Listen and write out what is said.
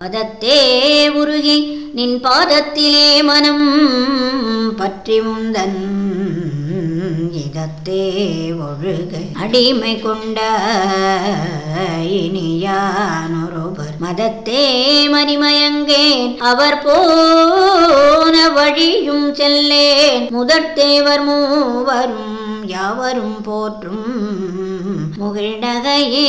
பதத்தே உருகி நின் பாதத்திலே மனம் பற்றி முந்தன் இதத்தே ஒழுக. அடிமை கொண்ட இனியானொருவர் மதத்தே மணிமயங்கேன் அவர் போன வழியும் செல்லேன். முதற்தேவர் மூவரும் யாவரும் போற்றும் முகிழ்நகையே